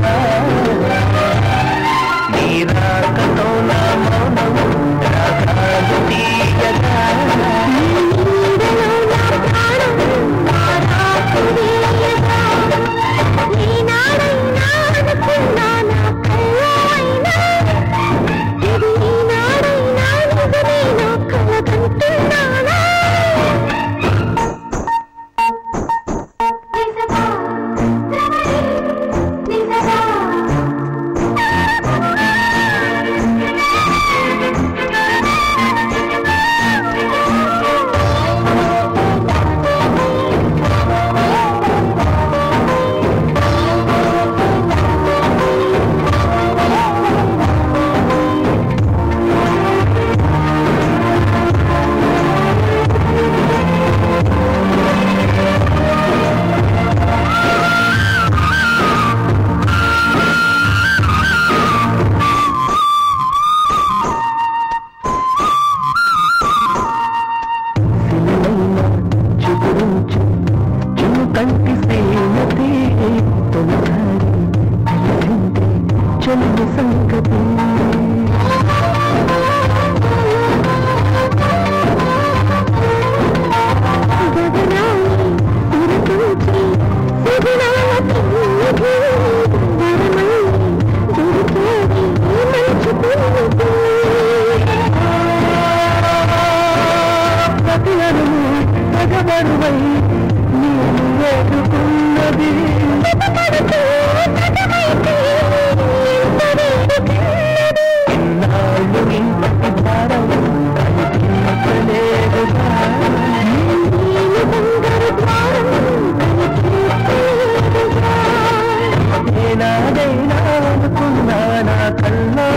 Bye. चल संग तेरी నాదైనా అనుకున్నా నా కల్లో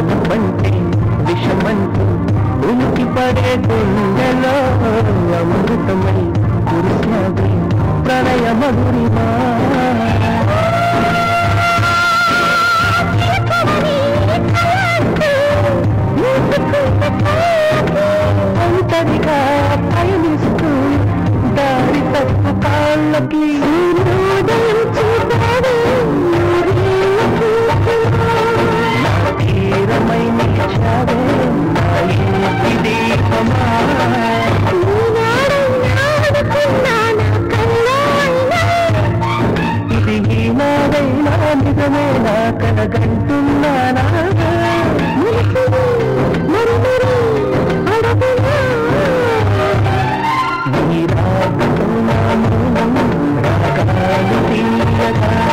మనమంటే విషమంటూ ఉనికి పడే గుండెలో అమృతమై కురిసినది ప్రణయ మధురిమా ఒంటరిగా పయనిస్తూ దారి తప్పు కాళ్ళకి Hallelujah.